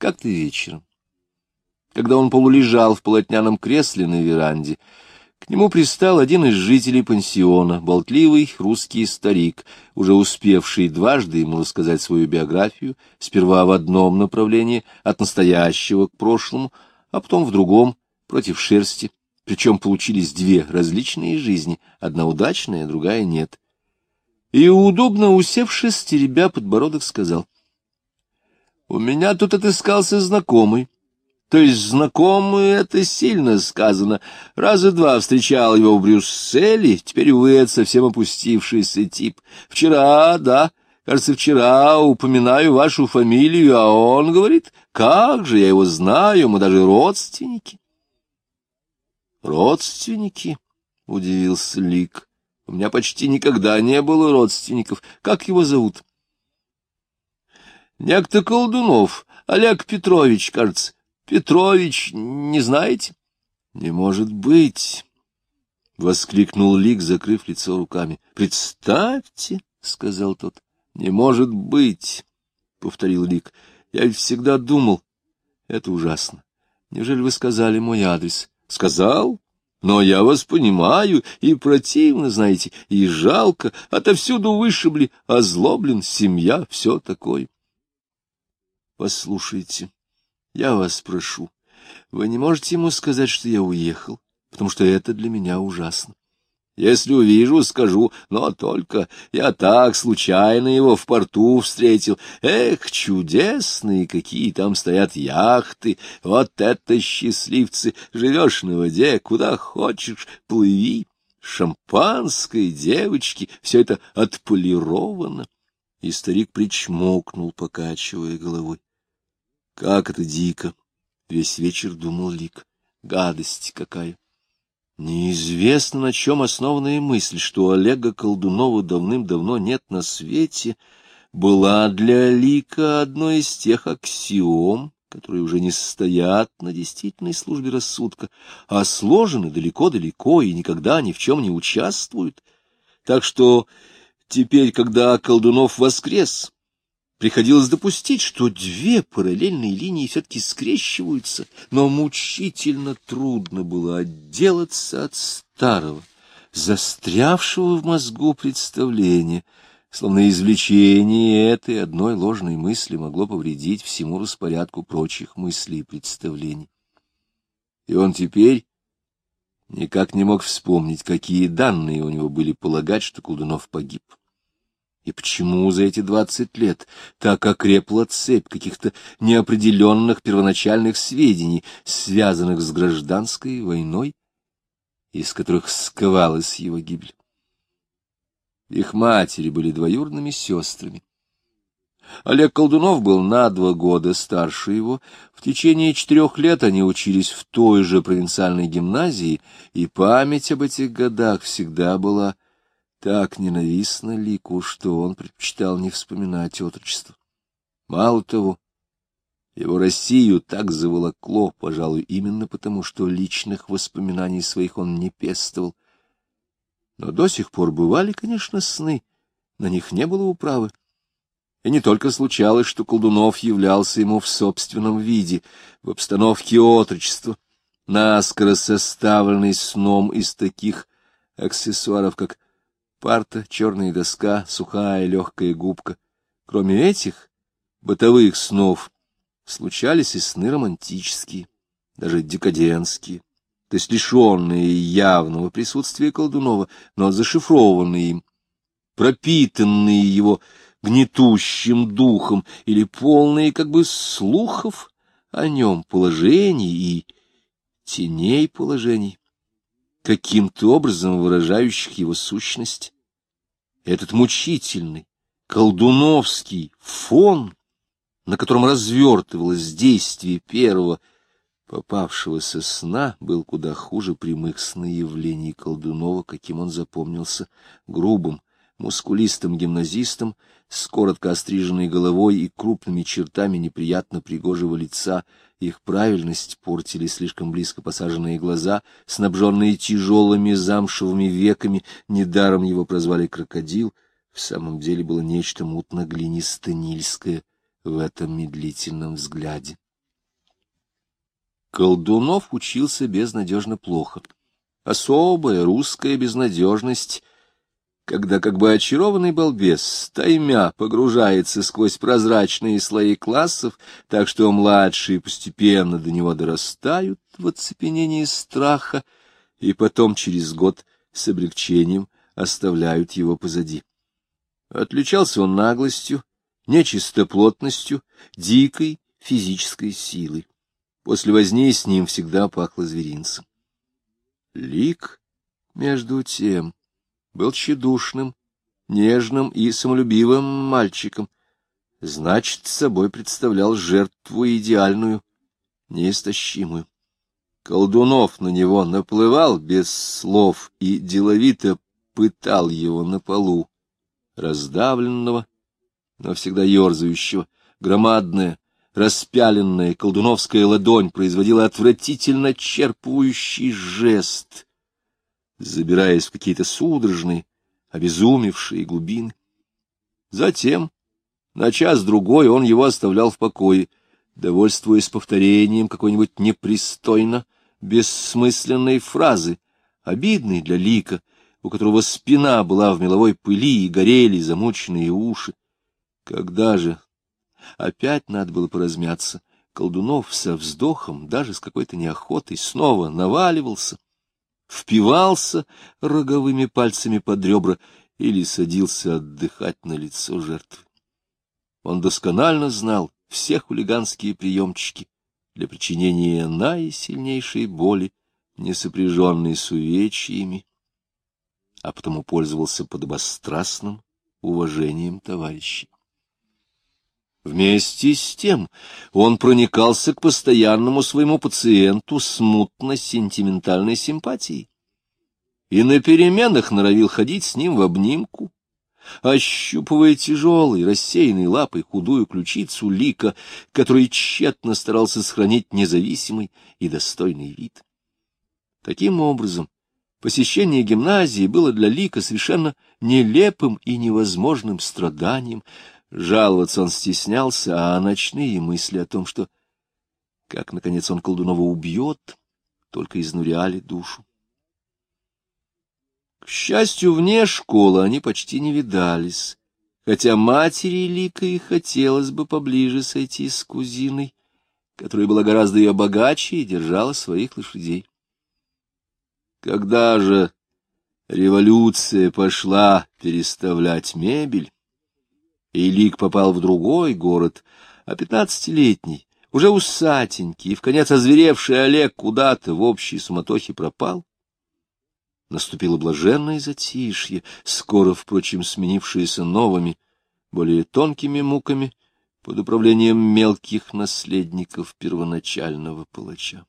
Как-то вечером, когда он полулежал в полотняном кресле на веранде, к нему пристал один из жителей пансиона, болтливый русский старик, уже успевший дважды ему рассказать свою биографию, сперва в одном направлении, от настоящего к прошлому, а потом в другом, против шерсти, причем получились две различные жизни, одна удачная, другая нет. И, удобно усевшись, теребя подбородок, сказал, — У меня тут отыскался знакомый, то есть знакомый — это сильно сказано. Раза два встречал его в Брюсселе, теперь, увы, это совсем опустившийся тип. Вчера, да, кажется, вчера упоминаю вашу фамилию, а он говорит, как же, я его знаю, мы даже родственники. Родственники? — удивился Лик. У меня почти никогда не было родственников. Как его зовут? Некто Колдунов, Олег Петрович, кажется. Петрович, не знаете? — Не может быть! — воскликнул Лик, закрыв лицо руками. — Представьте, — сказал тот. — Не может быть! — повторил Лик. — Я ведь всегда думал. Это ужасно. Неужели вы сказали мой адрес? — Сказал? Но я вас понимаю, и противно, знаете, и жалко, отовсюду вышибли, озлоблен, семья, все такое. Послушайте, я вас прошу, вы не можете ему сказать, что я уехал, потому что это для меня ужасно. Если увижу, скажу, но только я так случайно его в порту встретил. Эх, чудесные какие там стоят яхты! Вот это счастливцы! Живешь на воде, куда хочешь, плыви. Шампанское, девочки, все это отполировано. И старик причмокнул, покачивая головой. Как это дико! Весь вечер думал Лик. Гадость какая! Неизвестно, на чем основанная мысль, что Олега Колдунова давным-давно нет на свете, была для Лика одной из тех аксиом, которые уже не стоят на действительной службе рассудка, а сложены далеко-далеко и никогда ни в чем не участвуют. Так что теперь, когда Колдунов воскрес, Приходилось допустить, что две параллельные линии все-таки скрещиваются, но мучительно трудно было отделаться от старого, застрявшего в мозгу представления, словно извлечение этой одной ложной мысли могло повредить всему распорядку прочих мыслей и представлений. И он теперь никак не мог вспомнить, какие данные у него были полагать, что Колдунов погиб. И почему за эти двадцать лет так окрепла цепь каких-то неопределенных первоначальных сведений, связанных с гражданской войной, из которых сковалась его гибель? Их матери были двоюродными сестрами. Олег Колдунов был на два года старше его. В течение четырех лет они учились в той же провинциальной гимназии, и память об этих годах всегда была так ненавистно Лику, что он предпочитал не вспоминать отрочество. Мало того, его Россию так заволокло, пожалуй, именно потому, что личных воспоминаний своих он не пестовал. Но до сих пор бывали, конечно, сны, на них не было управы. И не только случалось, что Колдунов являлся ему в собственном виде, в обстановке отрочества, наскоро составленный сном из таких аксессуаров, как парта, черная доска, сухая легкая губка. Кроме этих бытовых снов случались и сны романтические, даже декадентские, то есть лишенные явного присутствия Колдунова, но зашифрованные им, пропитанные его гнетущим духом или полные как бы слухов о нем положений и теней положений каким-то образом выражающих его сущность. Этот мучительный, колдуновский фон, на котором развертывалось действие первого попавшегося сна, был куда хуже прямых сноявлений Колдунова, каким он запомнился, грубым, мускулистым гимназистом, с коротко остриженной головой и крупными чертами неприятно пригожего лица, их правильность портили слишком близко посаженные глаза, снабженные тяжелыми замшевыми веками, недаром его прозвали крокодил, в самом деле было нечто мутно-глинисто-нильское в этом медлительном взгляде. Колдунов учился безнадежно плохо. Особая русская безнадежность, когда как бы очарованный балбес таймя погружается сквозь прозрачные слои классов, так что младшие постепенно до него дорастают в оцепенении страха, и потом через год с облегчением оставляют его позади. Отличался он наглостью, нечистоплотностью, дикой физической силой. После возни с ним всегда пахло зверинцем. Лик, между тем, был тщедушным, нежным и самолюбивым мальчиком, значит, собой представлял жертву идеальную, неистощимую. Колдунов на него наплывал без слов и деловито пытал его на полу, раздавленного, но всегда ерзающего, громадная, распяленная колдуновская ладонь производила отвратительно черпывающий жест, забираясь в какие-то судорожные, обезумевшие глубины. Затем, на час-другой, он его оставлял в покое, довольствуясь повторением какой-нибудь непристойно бессмысленной фразы, обидной для лика, у которого спина была в меловой пыли и горели замученные уши. Когда же опять надо было поразмяться, Колдунов со вздохом, даже с какой-то неохотой, снова наваливался, впивался роговыми пальцами под ребра или садился отдыхать на лицо жертвы. Он досконально знал все хулиганские приемчики для причинения наисильнейшей боли, не сопряженной с увечьями, а потому пользовался подобострастным уважением товарищей. Вместе с тем он проникался к постоянному своему пациенту смутно-сентиментальной симпатией и на переменах норовил ходить с ним в обнимку, ощупывая тяжелой, рассеянной лапой худую ключицу лика, который тщетно старался сохранить независимый и достойный вид. Таким образом, посещение гимназии было для лика совершенно нелепым и невозможным страданием, Жаловаться он стеснялся, а ночные мысли о том, что, как, наконец, он Колдунова убьет, только изнуряли душу. К счастью, вне школы они почти не видались, хотя матери Лика и хотелось бы поближе сойти с кузиной, которая была гораздо ее богаче и держала своих лошадей. Когда же революция пошла переставлять мебель, и Лик попал в другой город, а пятнадцатилетний, уже усатенький и в конец озверевший Олег куда-то в общей суматохе пропал. Наступило блаженное затишье, скоро, впрочем, сменившееся новыми, более тонкими муками под управлением мелких наследников первоначального палача.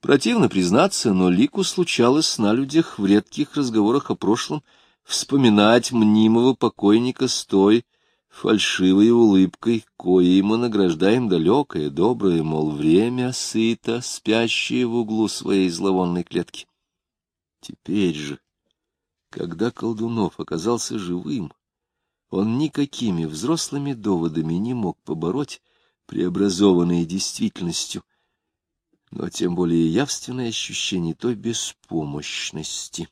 Противно признаться, но Лику случалось на людях в редких разговорах о прошлом — вспоминать мнимого покойника с той фальшивой улыбкой, коей мы награждаем далекое, доброе, мол, время сыто, спящее в углу своей зловонной клетки. Теперь же, когда Колдунов оказался живым, он никакими взрослыми доводами не мог побороть преобразованные действительностью, но тем более явственное ощущение той беспомощности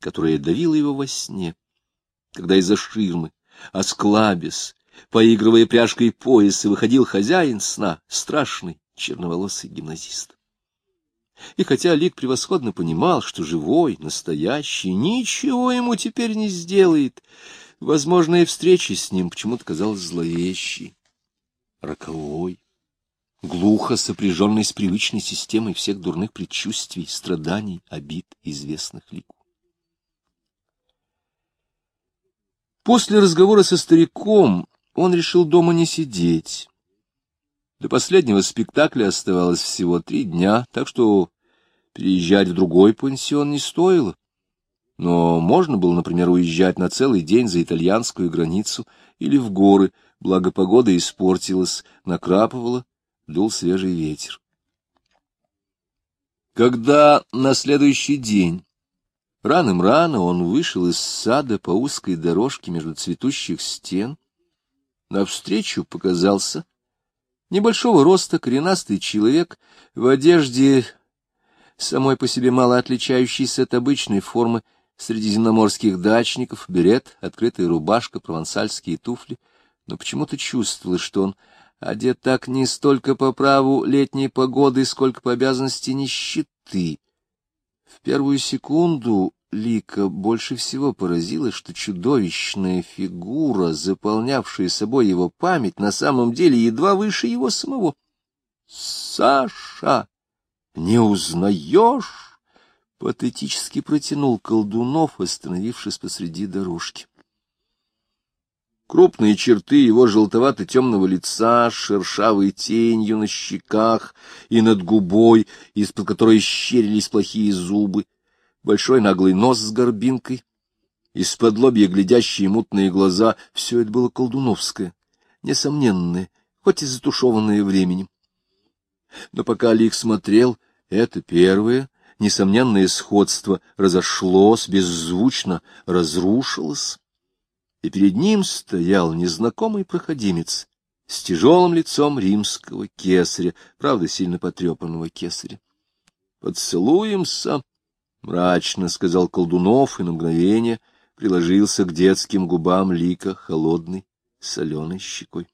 которая давила его во сне, когда из-за ширмы, осклабис, поигрывая пряжкой пояса, выходил хозяин сна, страшный черноволосый гимназист. И хотя Лик превосходно понимал, что живой, настоящий, ничего ему теперь не сделает, возможная встреча с ним почему-то казалась зловещей, роковой, глухо сопряженной с привычной системой всех дурных предчувствий, страданий, обид, известных Лику. После разговора со стариком он решил дома не сидеть. До последнего спектакля оставалось всего три дня, так что переезжать в другой пансион не стоило. Но можно было, например, уезжать на целый день за итальянскую границу или в горы, благо погода испортилась, накрапывала, дул свежий ветер. Когда на следующий день Раным-рано он вышел из сада по узкой дорожке между цветущих стен. Навстречу показался Небольшого роста, коренастый человек в одежде, самой по себе мало отличающейся от обычной формы средиземноморских дачников, берет, открытая рубашка, провансальские туфли, но почему-то чувствовалось, что он одет так не столько по праву летней погоды, сколько по обязанности нищеты. В первую секунду Лика больше всего поразило, что чудовищная фигура, заполнявшая собой его память, на самом деле едва выше его самого. «Саша, не узнаешь?» — патетически протянул Колдунов, остановившись посреди дорожки. Крупные черты его желтовато-темного лица, шершавой тенью на щеках и над губой, из-под которой щерились плохие зубы, большой наглый нос с горбинкой, из-под лобья глядящие мутные глаза — все это было колдуновское, несомненное, хоть и затушеванное временем. Но пока Алик смотрел, это первое, несомненное сходство разошлось, беззвучно разрушилось, и перед ним стоял незнакомый проходимец с тяжелым лицом римского кесаря, правда, сильно потрепанного кесаря. «Поцелуемся!» — мрачно сказал Колдунов и на мгновение приложился к детским губам лика холодной соленой щекой.